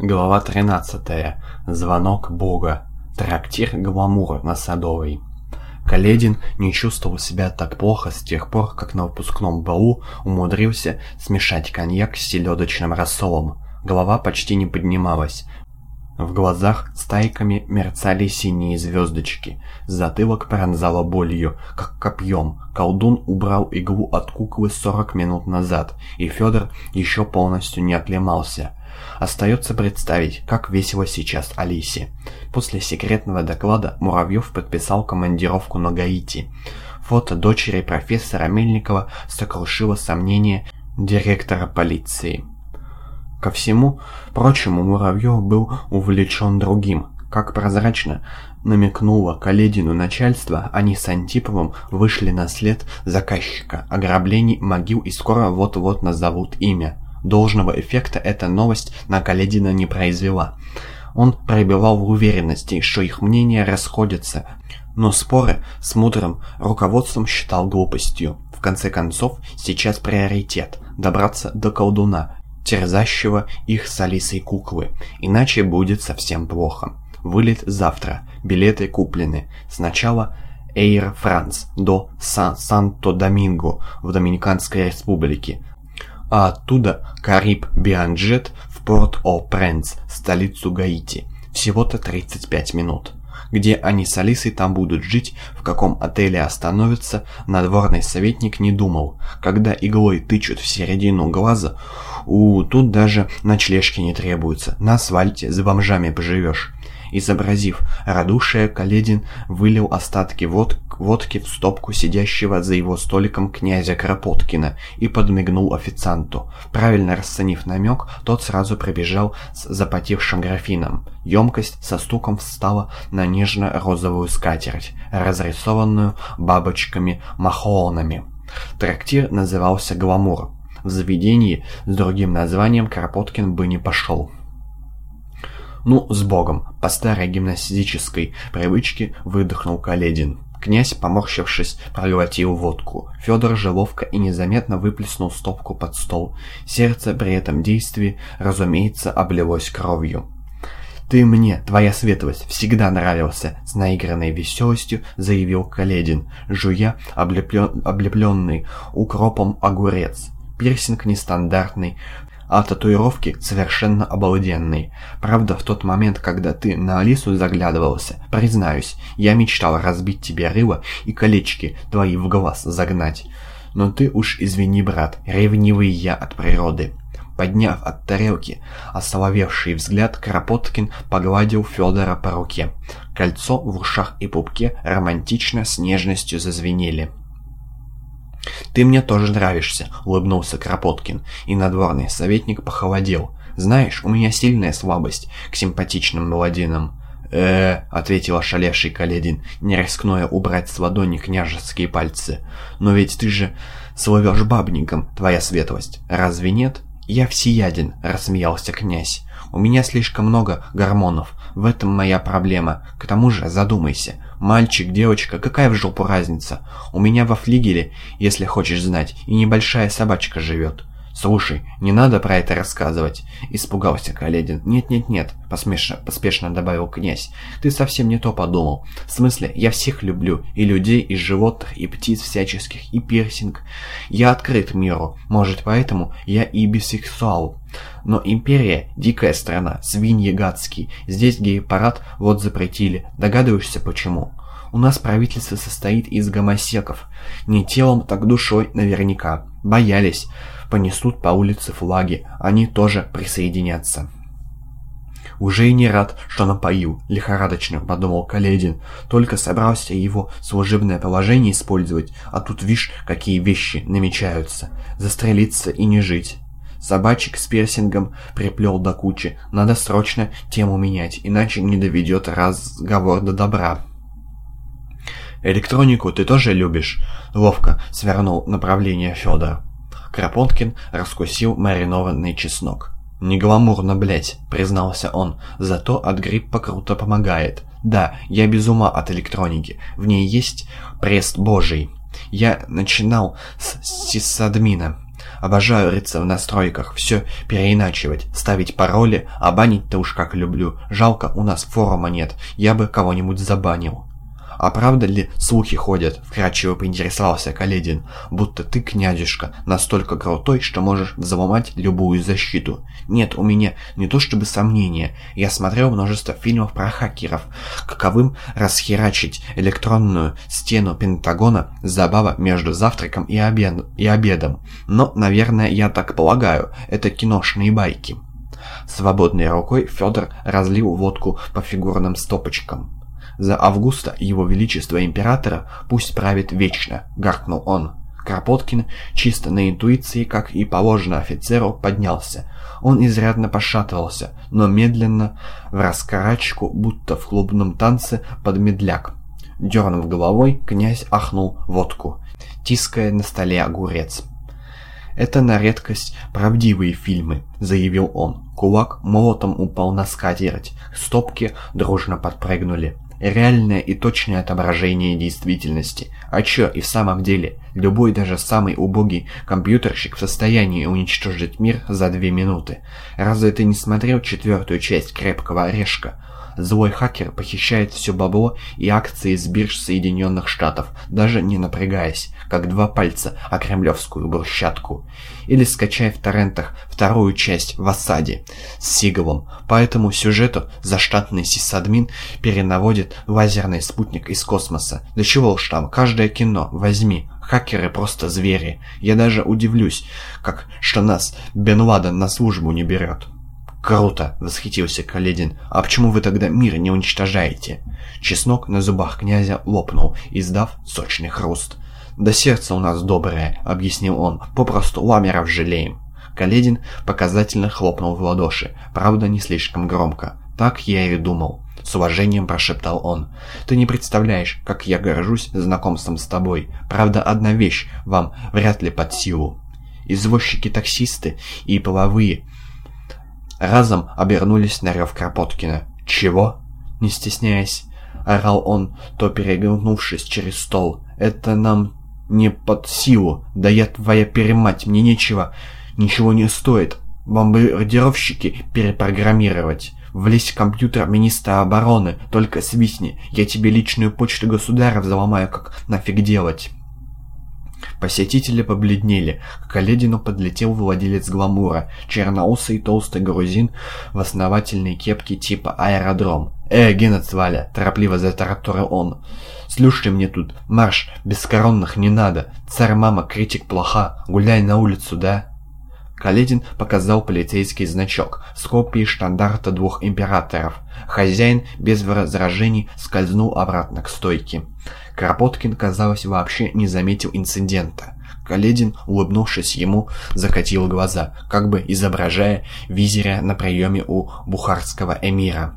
Глава 13. Звонок Бога. Трактир Гламур на Садовой. Каледин не чувствовал себя так плохо с тех пор, как на выпускном балу умудрился смешать коньяк с селедочным рассолом. Голова почти не поднималась. В глазах стайками мерцали синие звездочки. Затылок пронзало болью, как копьем. Колдун убрал иглу от куклы 40 минут назад, и Федор еще полностью не оклемался. Остается представить, как весело сейчас Алисе. После секретного доклада Муравьев подписал командировку на Гаити. Фото дочери профессора Мельникова сокрушило сомнения директора полиции. Ко всему прочему Муравьев был увлечен другим. Как прозрачно намекнуло Каледину начальство, они с Антиповым вышли на след заказчика ограблений могил и скоро вот-вот назовут имя. Должного эффекта эта новость на Каледина не произвела. Он пробивал в уверенности, что их мнения расходятся, но споры с мудрым руководством считал глупостью. В конце концов, сейчас приоритет – добраться до колдуна, терзащего их с Алисой куклы, иначе будет совсем плохо. Вылет завтра, билеты куплены. Сначала Air France до Сан-Санто-Доминго в Доминиканской республике, а оттуда Кариб Бианджет в Порт-О-Пренс, столицу Гаити. Всего-то 35 минут. Где они с Алисой там будут жить, в каком отеле остановятся, надворный советник не думал. Когда иглой тычут в середину глаза, у, тут даже ночлежки не требуются, на асфальте за бомжами поживешь. Изобразив радушие, Каледин вылил остатки вод водки в стопку сидящего за его столиком князя Кропоткина и подмигнул официанту. Правильно расценив намек, тот сразу пробежал с запотевшим графином. Емкость со стуком встала на нежно-розовую скатерть, разрисованную бабочками-махоонами. Трактир назывался «Гламур». В заведении с другим названием Кропоткин бы не пошел. «Ну, с Богом!» — по старой гимнастической привычке выдохнул Каледин. Князь, поморщившись, проглотил водку. Федор же ловко и незаметно выплеснул стопку под стол. Сердце при этом действии, разумеется, облилось кровью. «Ты мне, твоя светлость, всегда нравился», — с наигранной веселостью заявил Каледин, жуя облеплен... облепленный укропом огурец. Пирсинг нестандартный, а татуировки совершенно обалденные. Правда, в тот момент, когда ты на Алису заглядывался, признаюсь, я мечтал разбить тебе рыло и колечки твои в глаз загнать. Но ты уж извини, брат, ревнивый я от природы. Подняв от тарелки осоловевший взгляд, Кропоткин погладил Федора по руке. Кольцо в ушах и пупке романтично с нежностью зазвенели. «Ты мне тоже нравишься», — улыбнулся Кропоткин, и надворный советник похолодел. «Знаешь, у меня сильная слабость к симпатичным молодинам». «Э-э», — ответил ошалевший Каледин, не рискнуя убрать с ладони княжеские пальцы. «Но ведь ты же словешь бабником, твоя светлость, разве нет?» «Я всеяден», — рассмеялся князь. «У меня слишком много гормонов, в этом моя проблема. К тому же, задумайся, Мальчик, девочка, какая в жопу разница? У меня во флигеле, если хочешь знать, и небольшая собачка живет. «Слушай, не надо про это рассказывать», — испугался Каледин. «Нет-нет-нет», — поспешно, добавил князь. «Ты совсем не то подумал. В смысле, я всех люблю, и людей, и животных, и птиц всяческих, и пирсинг. Я открыт миру, может, поэтому я и бисексуал. Но империя — дикая страна, свиньи гадские. Здесь гей-парад вот запретили. Догадываешься, почему?» У нас правительство состоит из гомосеков. Не телом, так душой наверняка. Боялись понесут по улице флаги, они тоже присоединятся. «Уже и не рад, что напоил», — лихорадочно подумал Каледин. «Только собрался его служебное положение использовать, а тут, вишь, какие вещи намечаются. Застрелиться и не жить». Собачек с пирсингом приплел до кучи. Надо срочно тему менять, иначе не доведет разговор до добра. «Электронику ты тоже любишь?» Ловко свернул направление Федор. Кропоткин раскусил маринованный чеснок. «Не гламурно, блять», — признался он, — «зато от гриппа круто помогает. Да, я без ума от электроники, в ней есть прест божий. Я начинал с сисадмина, Обожаю рыться в настройках, все переиначивать, ставить пароли, а банить-то уж как люблю. Жалко, у нас форума нет, я бы кого-нибудь забанил. «А правда ли слухи ходят?» — вкратчиво поинтересовался Каледин. «Будто ты, князюшка, настолько крутой, что можешь взломать любую защиту». «Нет, у меня не то чтобы сомнения. Я смотрел множество фильмов про хакеров. Каковым расхерачить электронную стену Пентагона — забава между завтраком и, обед... и обедом. Но, наверное, я так полагаю, это киношные байки». Свободной рукой Федор разлил водку по фигурным стопочкам. За Августа его величество императора пусть правит вечно, гаркнул он. Кропоткин, чисто на интуиции, как и положено офицеру, поднялся. Он изрядно пошатывался, но медленно, в раскорачку, будто в клубном танце под медляк. Дернув головой, князь ахнул водку, тиская на столе огурец. «Это на редкость правдивые фильмы», — заявил он. Кулак молотом упал на скатерть, стопки дружно подпрыгнули реальное и точное отображение действительности. А чё, и в самом деле, любой даже самый убогий компьютерщик в состоянии уничтожить мир за две минуты. Разве ты не смотрел четвертую часть «Крепкого орешка»? Злой хакер похищает все бабло и акции с бирж Соединенных Штатов, даже не напрягаясь, как два пальца о кремлевскую брусчатку. Или скачай в торрентах вторую часть в осаде с Сигалом. По этому сюжету заштатный сисадмин перенаводит лазерный спутник из космоса. Да чего уж там, каждое кино возьми, Хакеры просто звери. Я даже удивлюсь, как что нас Бен Ладен на службу не берет. «Круто!» — восхитился Каледин. «А почему вы тогда мир не уничтожаете?» Чеснок на зубах князя лопнул, издав сочный хруст. «Да сердце у нас доброе», — объяснил он, — «попросту ламеров жалеем». Каледин показательно хлопнул в ладоши, правда не слишком громко. «Так я и думал», — с уважением прошептал он. «Ты не представляешь, как я горжусь знакомством с тобой. Правда, одна вещь вам вряд ли под силу. Извозчики-таксисты и половые разом обернулись на рев Кропоткина. «Чего?» Не стесняясь, орал он, то перегнувшись через стол. «Это нам не под силу. Да я твоя перемать, мне нечего, ничего не стоит. Бомбардировщики перепрограммировать. Влезь в компьютер министра обороны, только свистни. Я тебе личную почту государя взломаю, как нафиг делать». Посетители побледнели. К Каледину подлетел владелец гламура, черноусый толстый грузин в основательной кепке типа аэродром. «Э, Генец Валя!» – торопливо затараторил он. «Слушай мне тут, марш, без коронных не надо. Царь-мама, критик плоха, гуляй на улицу, да?» Каледин показал полицейский значок с копией штандарта двух императоров. Хозяин без возражений скользнул обратно к стойке. Кропоткин, казалось, вообще не заметил инцидента. Каледин, улыбнувшись ему, закатил глаза, как бы изображая визиря на приеме у бухарского эмира.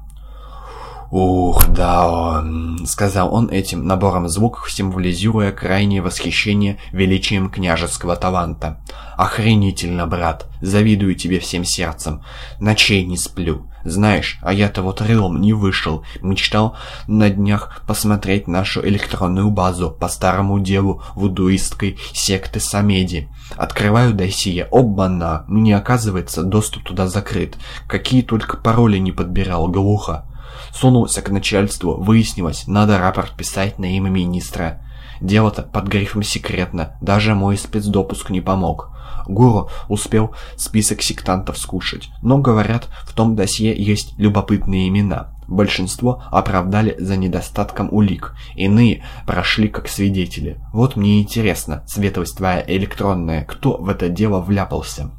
«Ух, да он», — сказал он этим набором звуков, символизируя крайнее восхищение величием княжеского таланта. «Охренительно, брат! Завидую тебе всем сердцем. Ночей не сплю. Знаешь, а я-то вот рылом не вышел. Мечтал на днях посмотреть нашу электронную базу по старому делу вудуистской секты Самеди. Открываю досье. Обана! Мне оказывается, доступ туда закрыт. Какие только пароли не подбирал, глухо. Сунулся к начальству, выяснилось, надо рапорт писать на имя министра. Дело-то под грифом «секретно», даже мой спецдопуск не помог. Гуру успел список сектантов скушать, но, говорят, в том досье есть любопытные имена. Большинство оправдали за недостатком улик, иные прошли как свидетели. Вот мне интересно, светлость твоя электронная, кто в это дело вляпался?»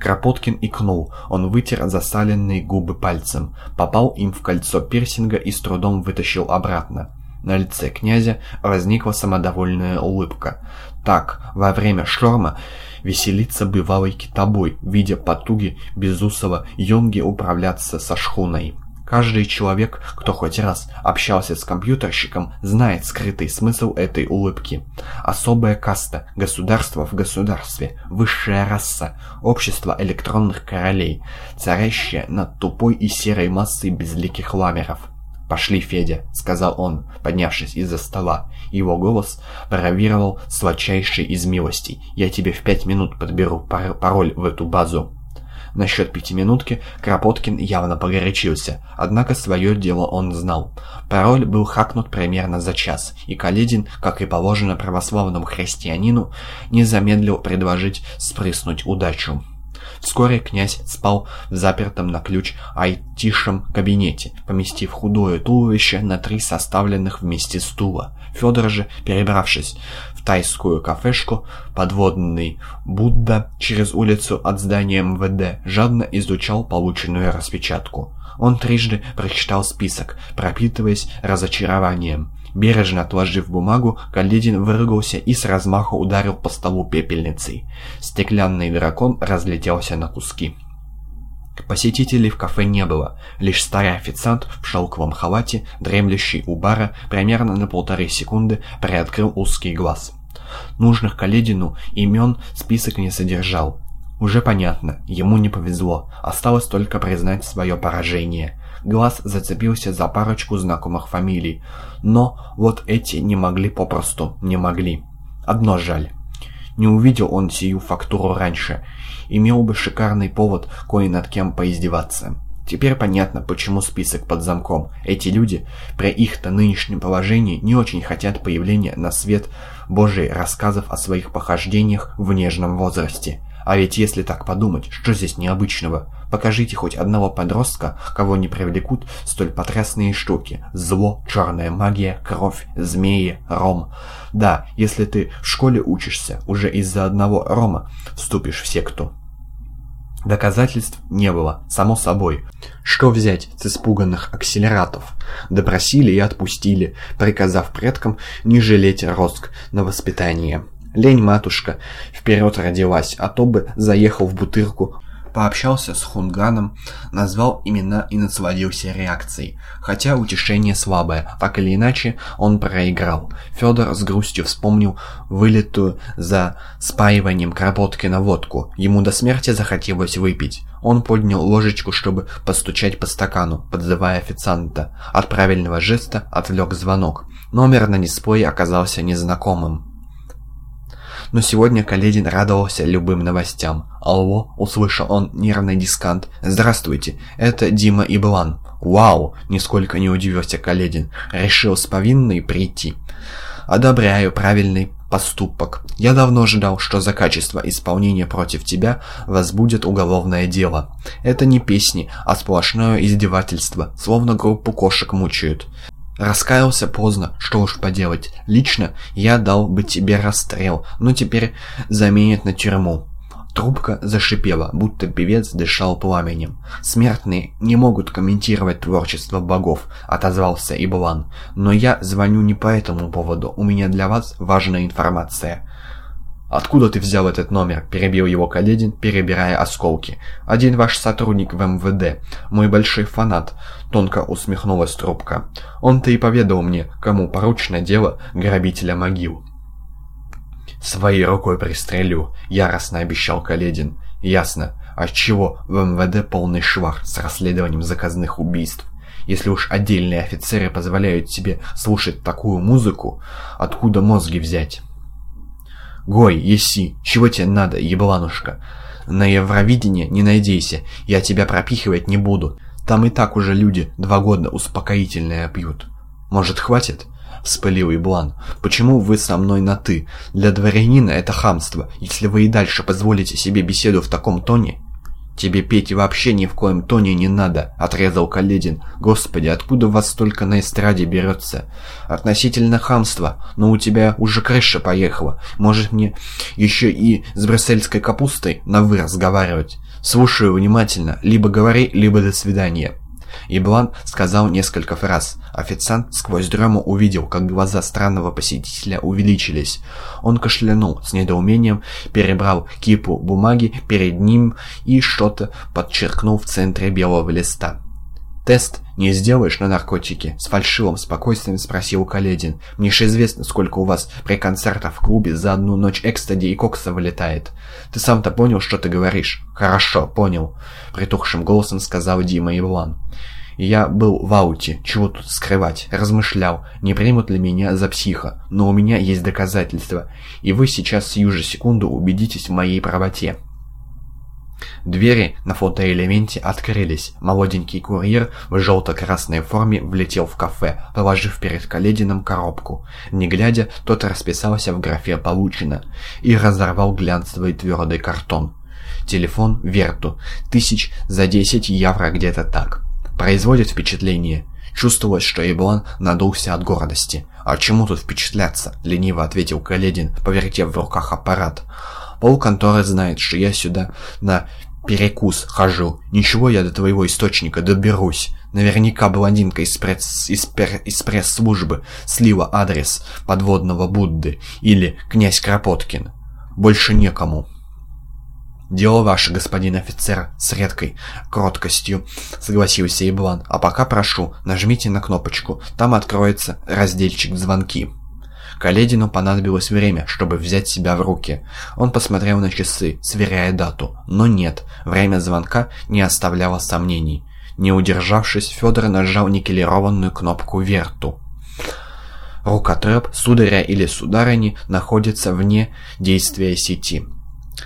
Кропоткин икнул. Он вытер засаленные губы пальцем, попал им в кольцо пирсинга и с трудом вытащил обратно. На лице князя возникла самодовольная улыбка. Так, во время шторма веселиться бывалый китобой, видя потуги безусого юнги управляться со шхуной. Каждый человек, кто хоть раз общался с компьютерщиком, знает скрытый смысл этой улыбки. Особая каста, государство в государстве, высшая раса, общество электронных королей, царящее над тупой и серой массой безликих ламеров. «Пошли, Федя», — сказал он, поднявшись из-за стола. Его голос паровировал сладчайший из милостей. «Я тебе в пять минут подберу пароль в эту базу». Насчет пятиминутки Кропоткин явно погорячился, однако свое дело он знал. Пароль был хакнут примерно за час, и Каледин, как и положено православному христианину, не замедлил предложить спрыснуть удачу. Вскоре князь спал в запертом на ключ айтишем кабинете, поместив худое туловище на три составленных вместе стула. Федор же, перебравшись в тайскую кафешку, подводный Будда через улицу от здания МВД, жадно изучал полученную распечатку. Он трижды прочитал список, пропитываясь разочарованием. Бережно отложив бумагу, Каледин выругался и с размаху ударил по столу пепельницей. Стеклянный дракон разлетелся на куски. Посетителей в кафе не было, лишь старый официант в шелковом халате, дремлющий у бара, примерно на полторы секунды приоткрыл узкий глаз. Нужных Каледину имен список не содержал. Уже понятно, ему не повезло, осталось только признать свое поражение. Глаз зацепился за парочку знакомых фамилий, но вот эти не могли попросту, не могли. Одно жаль. Не увидел он сию фактуру раньше, имел бы шикарный повод кое над кем поиздеваться. Теперь понятно, почему список под замком. Эти люди, при их-то нынешнем положении, не очень хотят появления на свет Божий рассказов о своих похождениях в нежном возрасте. А ведь если так подумать, что здесь необычного? Покажите хоть одного подростка, кого не привлекут столь потрясные штуки. Зло, черная магия, кровь, змеи, ром. Да, если ты в школе учишься, уже из-за одного рома вступишь в секту. Доказательств не было, само собой. Что взять с испуганных акселератов? Допросили и отпустили, приказав предкам не жалеть роск на воспитание. Лень, матушка, вперед родилась, а то бы заехал в бутырку, пообщался с Хунганом, назвал имена и насладился реакцией. Хотя утешение слабое, так или иначе он проиграл. Федор с грустью вспомнил вылетую за спаиванием Кропотки на водку. Ему до смерти захотелось выпить. Он поднял ложечку, чтобы постучать по стакану, подзывая официанта. От правильного жеста отвлек звонок. Номер на дисплее оказался незнакомым. Но сегодня Каледин радовался любым новостям. «Алло!» — услышал он нервный дискант. «Здравствуйте, это Дима Иблан». «Вау!» — нисколько не удивился Каледин. «Решил с повинной прийти». «Одобряю правильный поступок. Я давно ожидал, что за качество исполнения против тебя возбудит уголовное дело. Это не песни, а сплошное издевательство, словно группу кошек мучают. Раскаялся поздно, что уж поделать. Лично я дал бы тебе расстрел, но теперь заменят на тюрьму. Трубка зашипела, будто певец дышал пламенем. «Смертные не могут комментировать творчество богов», — отозвался Иблан. «Но я звоню не по этому поводу, у меня для вас важная информация». «Откуда ты взял этот номер?» – перебил его Каледин, перебирая осколки. «Один ваш сотрудник в МВД. Мой большой фанат», – тонко усмехнулась трубка. «Он-то и поведал мне, кому поручено дело грабителя могил». «Своей рукой пристрелю», – яростно обещал Каледин. «Ясно. А чего в МВД полный швах с расследованием заказных убийств? Если уж отдельные офицеры позволяют себе слушать такую музыку, откуда мозги взять?» «Гой, еси, чего тебе надо, ебланушка? На Евровидение не надейся, я тебя пропихивать не буду. Там и так уже люди два года успокоительное пьют. Может, хватит?» — вспылил Иблан. «Почему вы со мной на «ты»? Для дворянина это хамство. Если вы и дальше позволите себе беседу в таком тоне, «Тебе петь вообще ни в коем тоне не надо», — отрезал Каледин. «Господи, откуда вас столько на эстраде берется?» «Относительно хамства, но у тебя уже крыша поехала. Может мне еще и с брюссельской капустой на «вы» разговаривать?» «Слушаю внимательно. Либо говори, либо до свидания». Еблан сказал несколько фраз. Официант сквозь дрему увидел, как глаза странного посетителя увеличились. Он кашлянул с недоумением, перебрал кипу бумаги перед ним и что-то подчеркнул в центре белого листа. «Тест не сделаешь на наркотики?» С фальшивым спокойствием спросил Каледин. «Мне же известно, сколько у вас при концертах в клубе за одну ночь экстади и кокса вылетает. Ты сам-то понял, что ты говоришь?» «Хорошо, понял», — притухшим голосом сказал Дима Ивлан. Я был в ауте, чего тут скрывать, размышлял, не примут ли меня за психа, но у меня есть доказательства, и вы сейчас сию же секунду убедитесь в моей правоте. Двери на фотоэлементе открылись. Молоденький курьер в желто-красной форме влетел в кафе, положив перед Каледином коробку. Не глядя, тот расписался в графе «Получено» и разорвал глянцевый твердый картон. Телефон Верту. Тысяч за 10 евро где-то так. Производит впечатление. Чувствовалось, что Иблан надулся от гордости. «А чему тут впечатляться?» — лениво ответил Каледин, повертев в руках аппарат. Полконторы знает, что я сюда на перекус хожу. Ничего я до твоего источника доберусь. Наверняка блондинка из, пресс, из, пер, из пресс-службы слила адрес подводного Будды или князь Кропоткин. Больше некому. «Дело ваше, господин офицер», — с редкой кроткостью согласился Иблан. «А пока прошу, нажмите на кнопочку, там откроется разделчик звонки». Каледину понадобилось время, чтобы взять себя в руки. Он посмотрел на часы, сверяя дату. Но нет, время звонка не оставляло сомнений. Не удержавшись, Федор нажал никелированную кнопку «Верту». Рукотреп, сударя или сударыни, находится вне действия сети.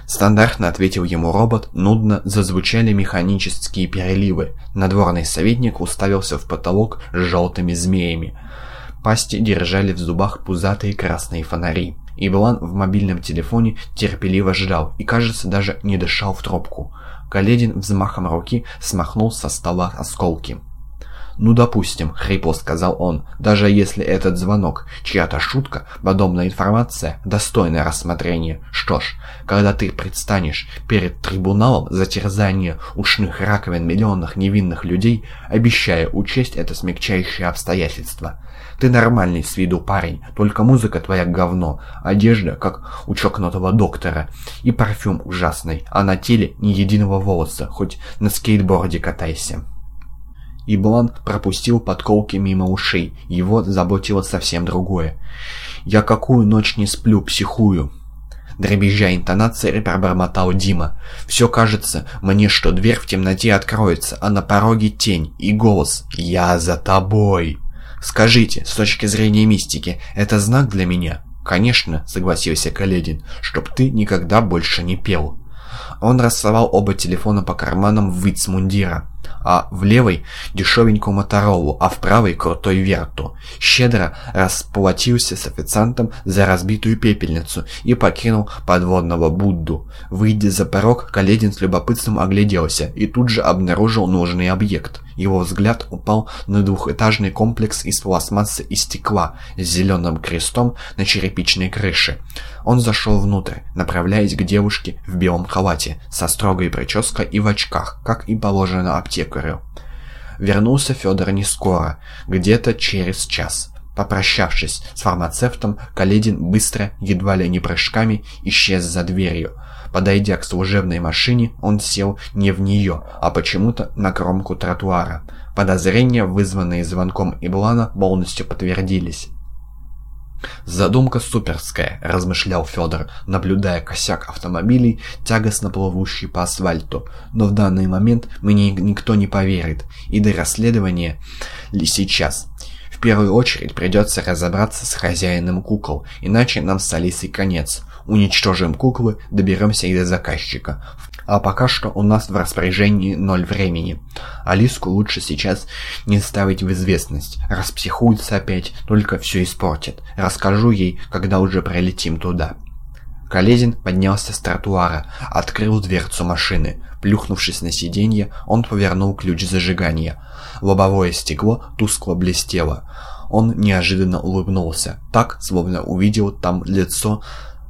Стандартно ответил ему робот, нудно зазвучали механические переливы. Надворный советник уставился в потолок с желтыми змеями. Пасти держали в зубах пузатые красные фонари. Ивлан в мобильном телефоне терпеливо ждал и, кажется, даже не дышал в трубку. Каледин взмахом руки смахнул со стола осколки. «Ну, допустим», — хрипло сказал он, — «даже если этот звонок чья-то шутка, подобная информация достойна рассмотрения. Что ж, когда ты предстанешь перед трибуналом за терзание ушных раковин миллионных невинных людей, обещая учесть это смягчающее обстоятельство. Ты нормальный с виду парень, только музыка твоя говно, одежда, как у чокнутого доктора, и парфюм ужасный, а на теле ни единого волоса, хоть на скейтборде катайся». И Блан пропустил подколки мимо ушей, его заботило совсем другое. «Я какую ночь не сплю, психую!» Дребезжа интонацией пробормотал Дима. «Все кажется мне, что дверь в темноте откроется, а на пороге тень и голос «Я за тобой!» «Скажите, с точки зрения мистики, это знак для меня?» «Конечно», — согласился Каледин, — «чтоб ты никогда больше не пел». Он рассовал оба телефона по карманам в вицмундира а в левой дешевенькую Моторолу, а в правой крутой Верту. Щедро расплатился с официантом за разбитую пепельницу и покинул подводного Будду. Выйдя за порог, Каледин с любопытством огляделся и тут же обнаружил нужный объект. Его взгляд упал на двухэтажный комплекс из пластмассы и стекла с зеленым крестом на черепичной крыше. Он зашел внутрь, направляясь к девушке в белом халате, со строгой прической и в очках, как и положено аптекарю. Вернулся Федор не скоро, где-то через час. Попрощавшись с фармацевтом, Каледин быстро, едва ли не прыжками, исчез за дверью. Подойдя к служебной машине, он сел не в нее, а почему-то на кромку тротуара. Подозрения, вызванные звонком Иблана, полностью подтвердились. «Задумка суперская», — размышлял Федор, наблюдая косяк автомобилей, тягостно плывущий по асфальту. «Но в данный момент мне никто не поверит, и до расследования ли сейчас?» В первую очередь придется разобраться с хозяином кукол, иначе нам с Алисой конец. Уничтожим куклы, доберемся и до заказчика. А пока что у нас в распоряжении ноль времени. Алиску лучше сейчас не ставить в известность. Распсихуется опять, только все испортит. Расскажу ей, когда уже пролетим туда. Колезин поднялся с тротуара, открыл дверцу машины. Плюхнувшись на сиденье, он повернул ключ зажигания. Лобовое стекло тускло блестело. Он неожиданно улыбнулся, так, словно увидел там лицо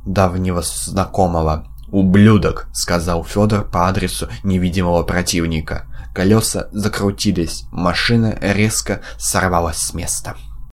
давнего знакомого. «Ублюдок!» — сказал Федор по адресу невидимого противника. Колеса закрутились, машина резко сорвалась с места.